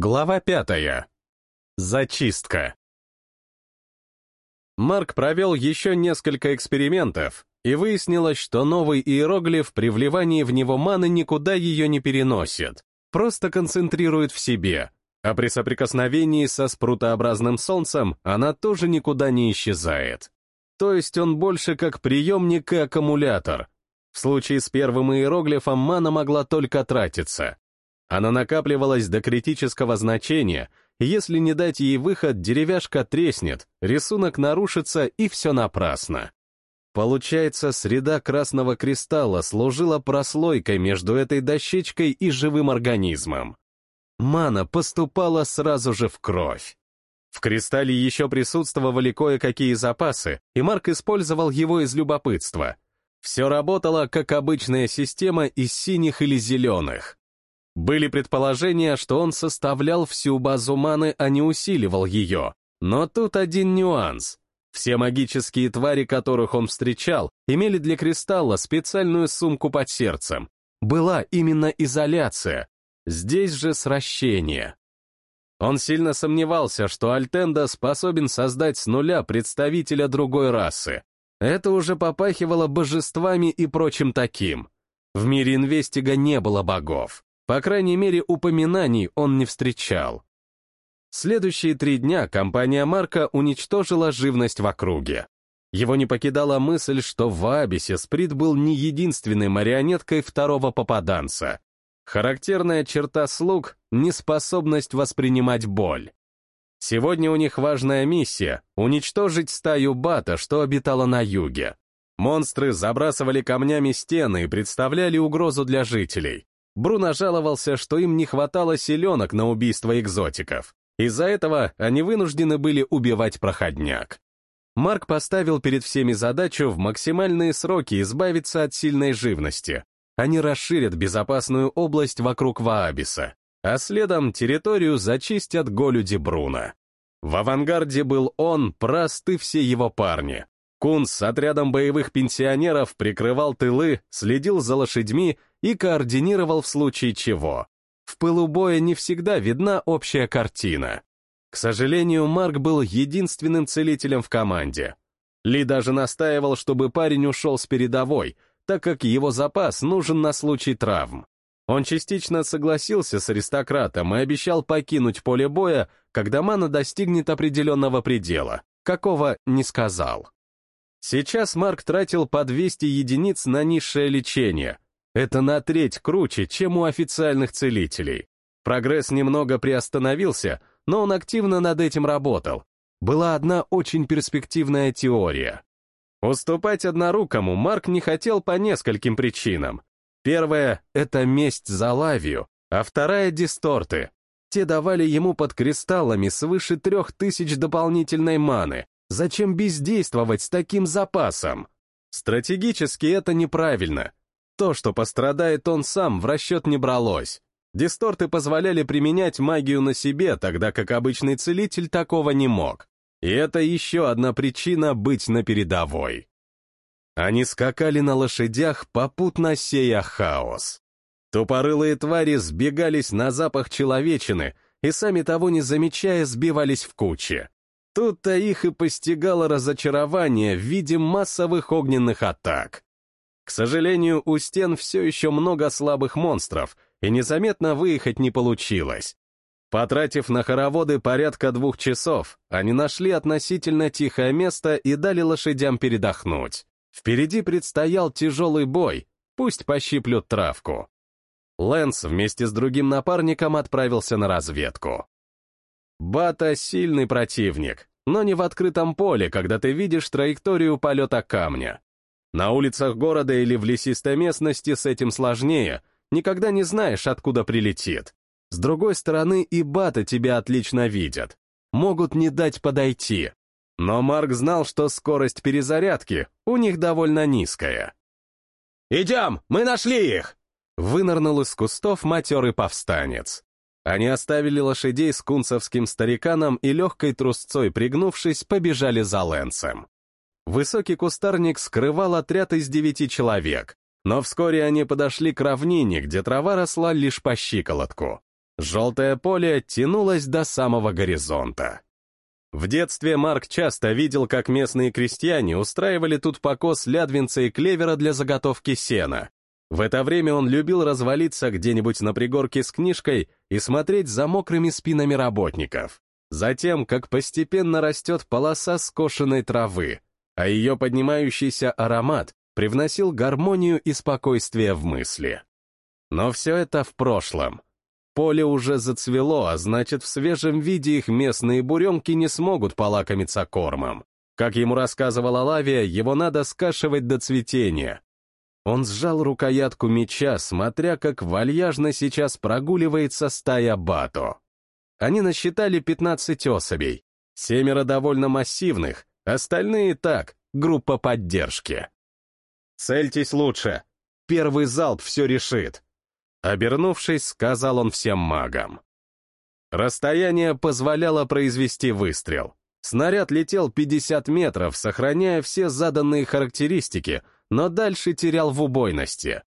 Глава пятая. Зачистка. Марк провел еще несколько экспериментов, и выяснилось, что новый иероглиф при вливании в него маны никуда ее не переносит, просто концентрирует в себе, а при соприкосновении со спрутообразным солнцем она тоже никуда не исчезает. То есть он больше как приемник и аккумулятор. В случае с первым иероглифом мана могла только тратиться, она накапливалась до критического значения, если не дать ей выход, деревяшка треснет, рисунок нарушится, и все напрасно. Получается, среда красного кристалла служила прослойкой между этой дощечкой и живым организмом. Мана поступала сразу же в кровь. В кристалле еще присутствовали кое-какие запасы, и Марк использовал его из любопытства. Все работало, как обычная система из синих или зеленых. Были предположения, что он составлял всю базу маны, а не усиливал ее. Но тут один нюанс. Все магические твари, которых он встречал, имели для кристалла специальную сумку под сердцем. Была именно изоляция. Здесь же сращение. Он сильно сомневался, что Альтенда способен создать с нуля представителя другой расы. Это уже попахивало божествами и прочим таким. В мире Инвестига не было богов. По крайней мере, упоминаний он не встречал. Следующие три дня компания Марка уничтожила живность в округе. Его не покидала мысль, что в Абисе Сприт был не единственной марионеткой второго попаданца. Характерная черта слуг — неспособность воспринимать боль. Сегодня у них важная миссия — уничтожить стаю бата, что обитала на юге. Монстры забрасывали камнями стены и представляли угрозу для жителей. Бруно жаловался, что им не хватало селенок на убийство экзотиков. Из-за этого они вынуждены были убивать проходняк. Марк поставил перед всеми задачу в максимальные сроки избавиться от сильной живности. Они расширят безопасную область вокруг Ваабиса, а следом территорию зачистят голюди Бруно. В авангарде был он, просты все его парни. Кунс с отрядом боевых пенсионеров прикрывал тылы, следил за лошадьми и координировал в случае чего. В пылу боя не всегда видна общая картина. К сожалению, Марк был единственным целителем в команде. Ли даже настаивал, чтобы парень ушел с передовой, так как его запас нужен на случай травм. Он частично согласился с аристократом и обещал покинуть поле боя, когда мана достигнет определенного предела, какого не сказал. Сейчас Марк тратил по 200 единиц на низшее лечение, это на треть круче, чем у официальных целителей. Прогресс немного приостановился, но он активно над этим работал. Была одна очень перспективная теория. Уступать однорукому Марк не хотел по нескольким причинам. Первая — это месть за лавию, а вторая — дисторты. Те давали ему под кристаллами свыше трех тысяч дополнительной маны. Зачем бездействовать с таким запасом? Стратегически это неправильно. То, что пострадает он сам, в расчет не бралось. Дисторты позволяли применять магию на себе, тогда как обычный целитель такого не мог. И это еще одна причина быть на передовой. Они скакали на лошадях, попутно сея хаос. Тупорылые твари сбегались на запах человечины и, сами того не замечая, сбивались в кучи. Тут-то их и постигало разочарование в виде массовых огненных атак. К сожалению, у стен все еще много слабых монстров, и незаметно выехать не получилось. Потратив на хороводы порядка двух часов, они нашли относительно тихое место и дали лошадям передохнуть. Впереди предстоял тяжелый бой, пусть пощиплют травку. Лэнс вместе с другим напарником отправился на разведку. Бата — сильный противник, но не в открытом поле, когда ты видишь траекторию полета камня. На улицах города или в лесистой местности с этим сложнее, никогда не знаешь, откуда прилетит. С другой стороны, и баты тебя отлично видят. Могут не дать подойти. Но Марк знал, что скорость перезарядки у них довольно низкая. «Идем, мы нашли их!» Вынырнул из кустов матерый повстанец. Они оставили лошадей с кунцевским стариканом и легкой трусцой пригнувшись, побежали за Лэнсом. Высокий кустарник скрывал отряд из девяти человек, но вскоре они подошли к равнине, где трава росла лишь по щиколотку. Желтое поле тянулось до самого горизонта. В детстве Марк часто видел, как местные крестьяне устраивали тут покос лядвинца и клевера для заготовки сена. В это время он любил развалиться где-нибудь на пригорке с книжкой и смотреть за мокрыми спинами работников. Затем, как постепенно растет полоса скошенной травы, а ее поднимающийся аромат привносил гармонию и спокойствие в мысли. Но все это в прошлом. Поле уже зацвело, а значит, в свежем виде их местные буренки не смогут полакомиться кормом. Как ему рассказывала Лавия, его надо скашивать до цветения. Он сжал рукоятку меча, смотря как вальяжно сейчас прогуливается стая Бато. Они насчитали 15 особей. Семеро довольно массивных, остальные так, группа поддержки. «Цельтесь лучше. Первый залп все решит», Обернувшись, сказал он всем магам. Расстояние позволяло произвести выстрел. Снаряд летел 50 метров, сохраняя все заданные характеристики, но дальше терял в убойности.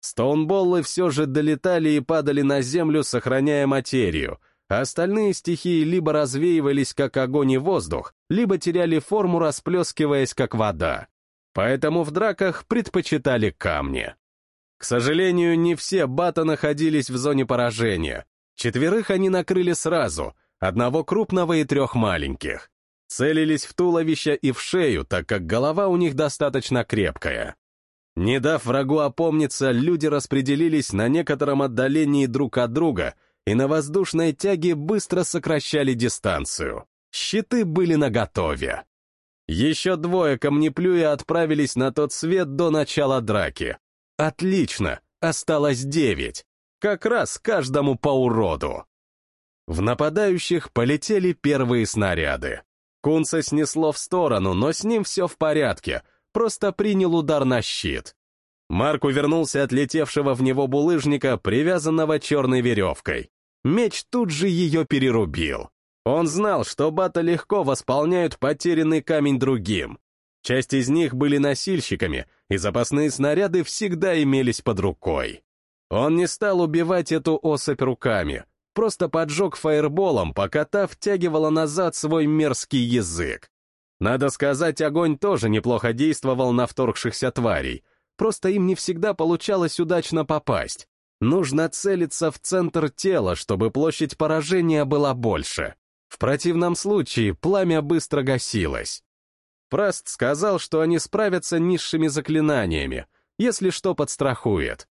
Стоунболлы все же долетали и падали на землю, сохраняя материю, а остальные стихии либо развеивались, как огонь и воздух, либо теряли форму, расплескиваясь, как вода. Поэтому в драках предпочитали камни. К сожалению, не все бата находились в зоне поражения. Четверых они накрыли сразу, одного крупного и трех маленьких. Целились в туловище и в шею, так как голова у них достаточно крепкая. Не дав врагу опомниться, люди распределились на некотором отдалении друг от друга и на воздушной тяге быстро сокращали дистанцию. Щиты были наготове. Еще двое камнеплюя отправились на тот свет до начала драки. Отлично, осталось девять. Как раз каждому по уроду. В нападающих полетели первые снаряды. Кунца снесло в сторону, но с ним все в порядке, просто принял удар на щит. Марк увернулся от летевшего в него булыжника, привязанного черной веревкой. Меч тут же ее перерубил. Он знал, что бата легко восполняют потерянный камень другим. Часть из них были носильщиками, и запасные снаряды всегда имелись под рукой. Он не стал убивать эту особь руками, просто поджег фаерболом, пока та втягивала назад свой мерзкий язык. Надо сказать, огонь тоже неплохо действовал на вторгшихся тварей, просто им не всегда получалось удачно попасть. Нужно целиться в центр тела, чтобы площадь поражения была больше. В противном случае пламя быстро гасилось. Праст сказал, что они справятся низшими заклинаниями, если что подстрахует.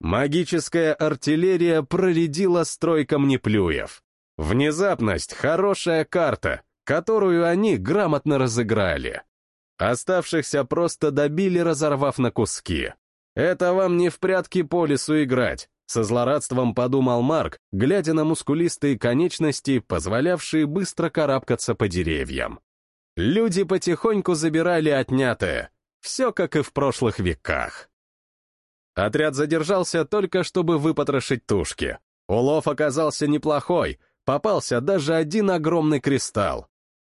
Магическая артиллерия проредила строй камнеплюев. Внезапность — хорошая карта, которую они грамотно разыграли. Оставшихся просто добили, разорвав на куски. Это вам не в прятки по лесу играть, со злорадством подумал Марк, глядя на мускулистые конечности, позволявшие быстро карабкаться по деревьям. Люди потихоньку забирали отнятое, все как и в прошлых веках. Отряд задержался только, чтобы выпотрошить тушки. Улов оказался неплохой, попался даже один огромный кристалл.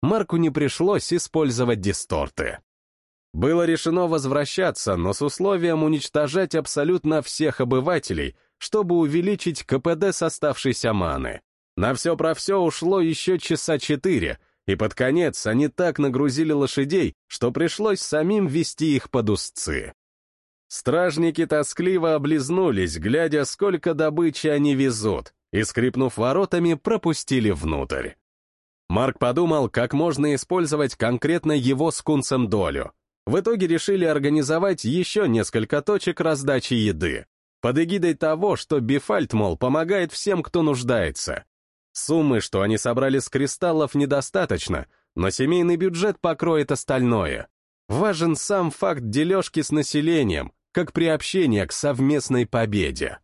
Марку не пришлось использовать дисторты. Было решено возвращаться, но с условием уничтожать абсолютно всех обывателей, чтобы увеличить КПД с оставшейся маны. На все про все ушло еще часа четыре, и под конец они так нагрузили лошадей, что пришлось самим вести их под узцы. Стражники тоскливо облизнулись, глядя, сколько добычи они везут, и, скрипнув воротами, пропустили внутрь. Марк подумал, как можно использовать конкретно его с кунцем долю. В итоге решили организовать еще несколько точек раздачи еды, под эгидой того, что Бифальт, мол, помогает всем, кто нуждается. Суммы, что они собрали с кристаллов, недостаточно, но семейный бюджет покроет остальное. Важен сам факт дележки с населением, как приобщение к совместной победе.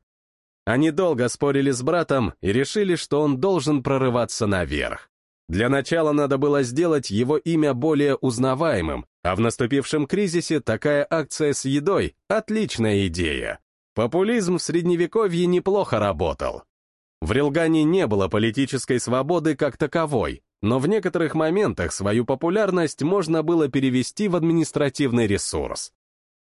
Они долго спорили с братом и решили, что он должен прорываться наверх. Для начала надо было сделать его имя более узнаваемым, а в наступившем кризисе такая акция с едой — отличная идея. Популизм в Средневековье неплохо работал. В Рилгане не было политической свободы как таковой, но в некоторых моментах свою популярность можно было перевести в административный ресурс.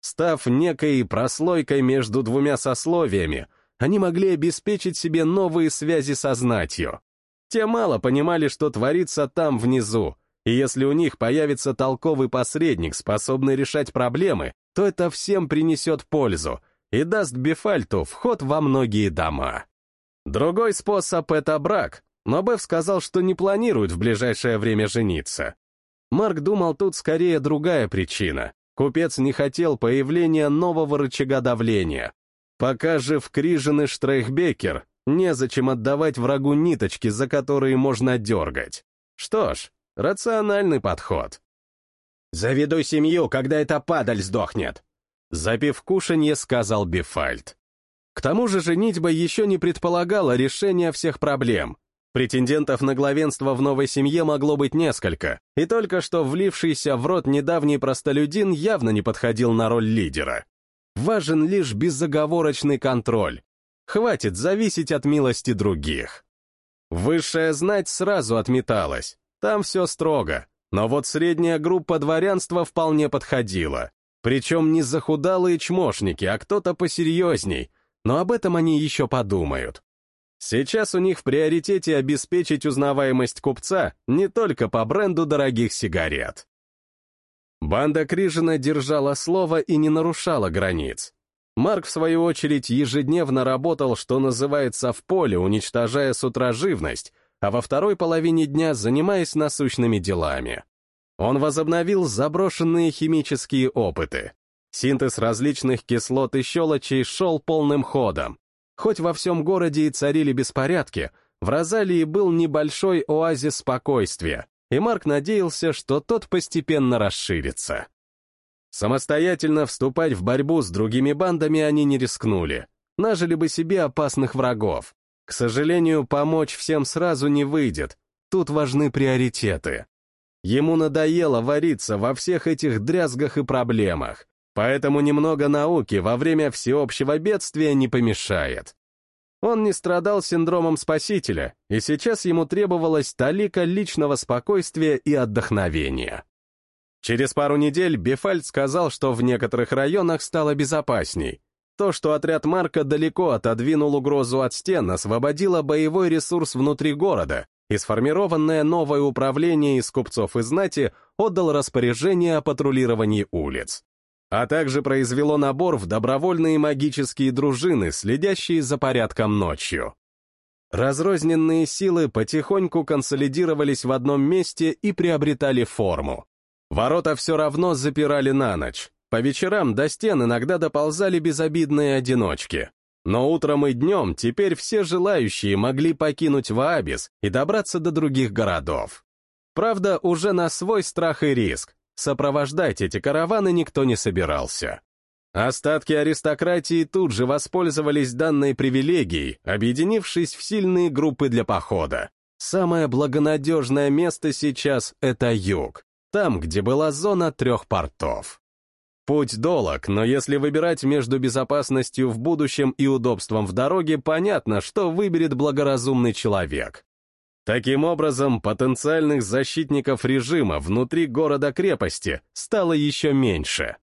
Став некой прослойкой между двумя сословиями, они могли обеспечить себе новые связи со знатью. Те мало понимали, что творится там внизу, и если у них появится толковый посредник, способный решать проблемы, то это всем принесет пользу и даст Бефальту вход во многие дома. Другой способ — это брак, но Беф сказал, что не планирует в ближайшее время жениться. Марк думал, тут скорее другая причина. Купец не хотел появления нового рычага давления. Пока же в Крижин и Штрейхбекер незачем отдавать врагу ниточки, за которые можно дергать. Что ж, Рациональный подход. «Заведу семью, когда эта падаль сдохнет», — запив кушанье, сказал Бифальд. К тому же женитьба еще не предполагала решения всех проблем. Претендентов на главенство в новой семье могло быть несколько, и только что влившийся в рот недавний простолюдин явно не подходил на роль лидера. Важен лишь безоговорочный контроль. Хватит зависеть от милости других. Высшая знать сразу отметалась. Там все строго, но вот средняя группа дворянства вполне подходила. Причем не захудалые чмошники, а кто-то посерьезней, но об этом они еще подумают. Сейчас у них в приоритете обеспечить узнаваемость купца не только по бренду дорогих сигарет. Банда Крижина держала слово и не нарушала границ. Марк, в свою очередь, ежедневно работал, что называется, в поле, уничтожая с утра живность, а во второй половине дня занимаясь насущными делами. Он возобновил заброшенные химические опыты. Синтез различных кислот и щелочей шел полным ходом. Хоть во всем городе и царили беспорядки, в Розалии был небольшой оазис спокойствия, и Марк надеялся, что тот постепенно расширится. Самостоятельно вступать в борьбу с другими бандами они не рискнули, нажили бы себе опасных врагов, к сожалению, помочь всем сразу не выйдет. Тут важны приоритеты. Ему надоело вариться во всех этих дрязгах и проблемах, поэтому немного науки во время всеобщего бедствия не помешает. Он не страдал синдромом спасителя, и сейчас ему требовалось талика личного спокойствия и отдохновения. Через пару недель Бефальд сказал, что в некоторых районах стало безопасней, то, что отряд Марка далеко отодвинул угрозу от стен, освободило боевой ресурс внутри города, и сформированное новое управление из купцов и знати отдал распоряжение о патрулировании улиц. А также произвело набор в добровольные магические дружины, следящие за порядком ночью. Разрозненные силы потихоньку консолидировались в одном месте и приобретали форму. Ворота все равно запирали на ночь, по вечерам до стен иногда доползали безобидные одиночки. Но утром и днем теперь все желающие могли покинуть Ваабис и добраться до других городов. Правда, уже на свой страх и риск. Сопровождать эти караваны никто не собирался. Остатки аристократии тут же воспользовались данной привилегией, объединившись в сильные группы для похода. Самое благонадежное место сейчас — это юг, там, где была зона трех портов. Путь долог, но если выбирать между безопасностью в будущем и удобством в дороге, понятно, что выберет благоразумный человек. Таким образом, потенциальных защитников режима внутри города-крепости стало еще меньше.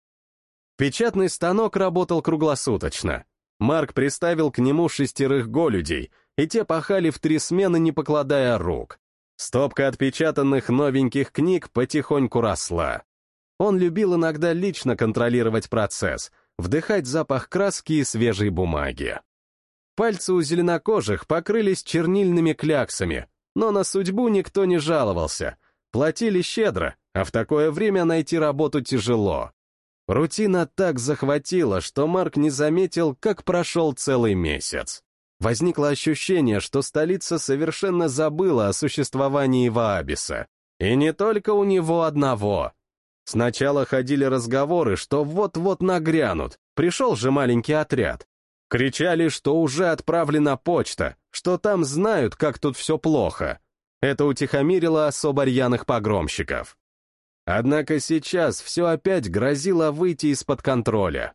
Печатный станок работал круглосуточно. Марк приставил к нему шестерых голюдей, и те пахали в три смены, не покладая рук. Стопка отпечатанных новеньких книг потихоньку росла. Он любил иногда лично контролировать процесс, вдыхать запах краски и свежей бумаги. Пальцы у зеленокожих покрылись чернильными кляксами, но на судьбу никто не жаловался. Платили щедро, а в такое время найти работу тяжело. Рутина так захватила, что Марк не заметил, как прошел целый месяц. Возникло ощущение, что столица совершенно забыла о существовании Ваабиса. И не только у него одного. Сначала ходили разговоры, что вот-вот нагрянут, пришел же маленький отряд. Кричали, что уже отправлена почта, что там знают, как тут все плохо. Это утихомирило особо рьяных погромщиков. Однако сейчас все опять грозило выйти из-под контроля.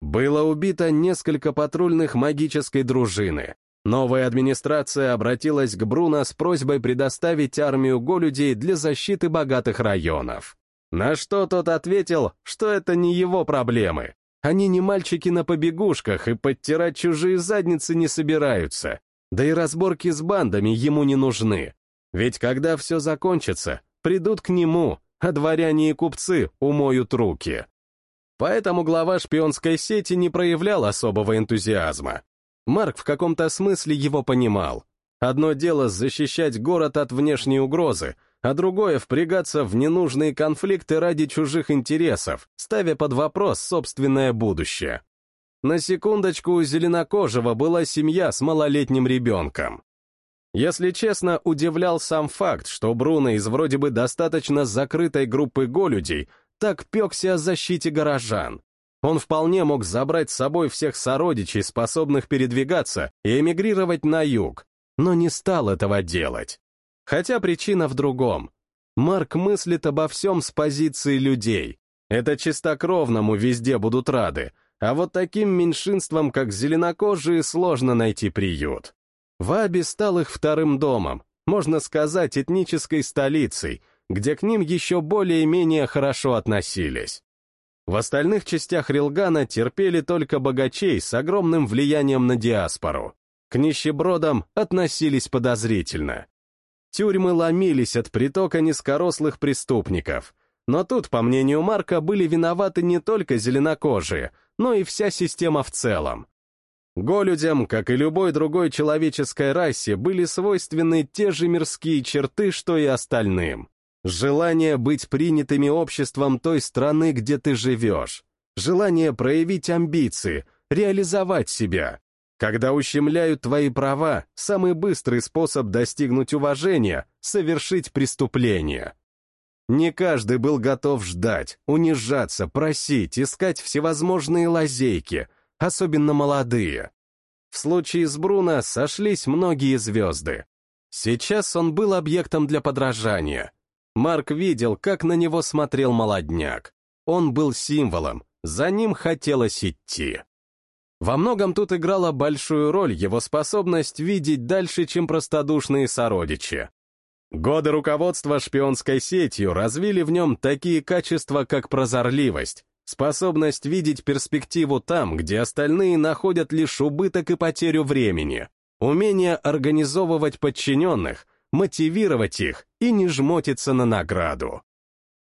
Было убито несколько патрульных магической дружины. Новая администрация обратилась к Бруно с просьбой предоставить армию голюдей для защиты богатых районов. На что тот ответил, что это не его проблемы. Они не мальчики на побегушках и подтирать чужие задницы не собираются. Да и разборки с бандами ему не нужны. Ведь когда все закончится, придут к нему, а дворяне и купцы умоют руки. Поэтому глава шпионской сети не проявлял особого энтузиазма. Марк в каком-то смысле его понимал. Одно дело защищать город от внешней угрозы, а другое — впрягаться в ненужные конфликты ради чужих интересов, ставя под вопрос собственное будущее. На секундочку у Зеленокожего была семья с малолетним ребенком. Если честно, удивлял сам факт, что Бруно из вроде бы достаточно закрытой группы голюдей так пекся о защите горожан. Он вполне мог забрать с собой всех сородичей, способных передвигаться, и эмигрировать на юг, но не стал этого делать. Хотя причина в другом. Марк мыслит обо всем с позиции людей. Это чистокровному везде будут рады, а вот таким меньшинствам, как зеленокожие, сложно найти приют. Ваби стал их вторым домом, можно сказать, этнической столицей, где к ним еще более-менее хорошо относились. В остальных частях Рилгана терпели только богачей с огромным влиянием на диаспору. К нищебродам относились подозрительно. Тюрьмы ломились от притока низкорослых преступников. Но тут, по мнению Марка, были виноваты не только зеленокожие, но и вся система в целом. Голюдям, как и любой другой человеческой расе, были свойственны те же мирские черты, что и остальным. Желание быть принятыми обществом той страны, где ты живешь. Желание проявить амбиции, реализовать себя. Когда ущемляют твои права, самый быстрый способ достигнуть уважения — совершить преступление. Не каждый был готов ждать, унижаться, просить, искать всевозможные лазейки, особенно молодые. В случае с Бруно сошлись многие звезды. Сейчас он был объектом для подражания. Марк видел, как на него смотрел молодняк. Он был символом, за ним хотелось идти. Во многом тут играла большую роль его способность видеть дальше, чем простодушные сородичи. Годы руководства шпионской сетью развили в нем такие качества, как прозорливость, способность видеть перспективу там, где остальные находят лишь убыток и потерю времени, умение организовывать подчиненных, мотивировать их и не жмотиться на награду.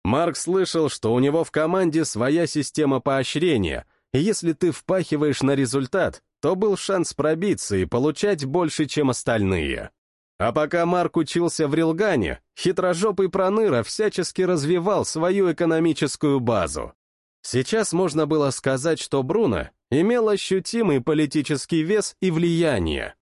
Марк слышал, что у него в команде своя система поощрения — и если ты впахиваешь на результат, то был шанс пробиться и получать больше, чем остальные. А пока Марк учился в Рилгане, хитрожопый Проныра всячески развивал свою экономическую базу. Сейчас можно было сказать, что Бруно имел ощутимый политический вес и влияние.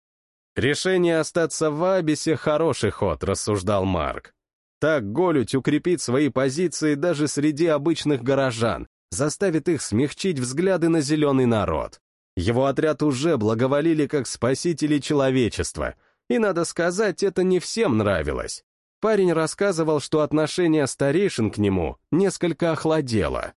Решение остаться в Абисе — хороший ход, рассуждал Марк. Так Голють укрепит свои позиции даже среди обычных горожан, заставит их смягчить взгляды на зеленый народ. Его отряд уже благоволили как спасители человечества, и, надо сказать, это не всем нравилось. Парень рассказывал, что отношение старейшин к нему несколько охладело.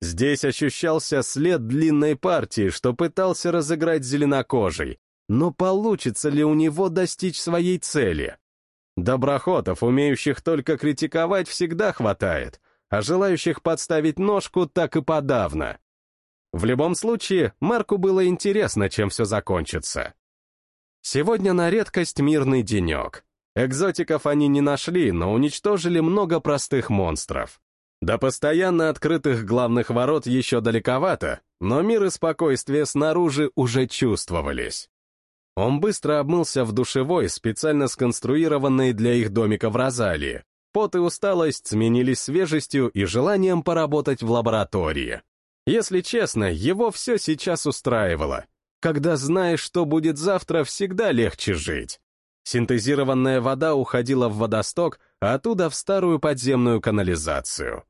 Здесь ощущался след длинной партии, что пытался разыграть зеленокожий, но получится ли у него достичь своей цели? Доброхотов, умеющих только критиковать, всегда хватает, а желающих подставить ножку так и подавно. В любом случае, Марку было интересно, чем все закончится. Сегодня на редкость мирный денек. Экзотиков они не нашли, но уничтожили много простых монстров. До постоянно открытых главных ворот еще далековато, но мир и спокойствие снаружи уже чувствовались. Он быстро обмылся в душевой, специально сконструированной для их домика в Розалии, Пот и усталость сменились свежестью и желанием поработать в лаборатории. Если честно, его все сейчас устраивало. Когда знаешь, что будет завтра, всегда легче жить. Синтезированная вода уходила в водосток, а оттуда в старую подземную канализацию.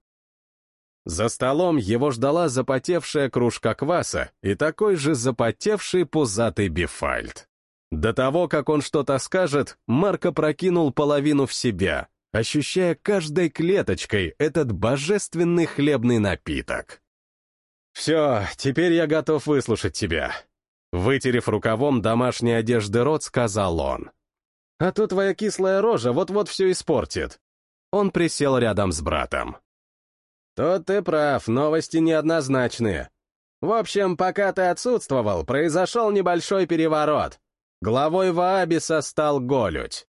За столом его ждала запотевшая кружка кваса и такой же запотевший пузатый бифальт. До того, как он что-то скажет, Марко прокинул половину в себя, ощущая каждой клеточкой этот божественный хлебный напиток. «Все, теперь я готов выслушать тебя», — вытерев рукавом домашней одежды рот, сказал он. «А то твоя кислая рожа вот-вот все испортит». Он присел рядом с братом. «Тот ты прав, новости неоднозначные. В общем, пока ты отсутствовал, произошел небольшой переворот. Главой Ваабиса стал Голють.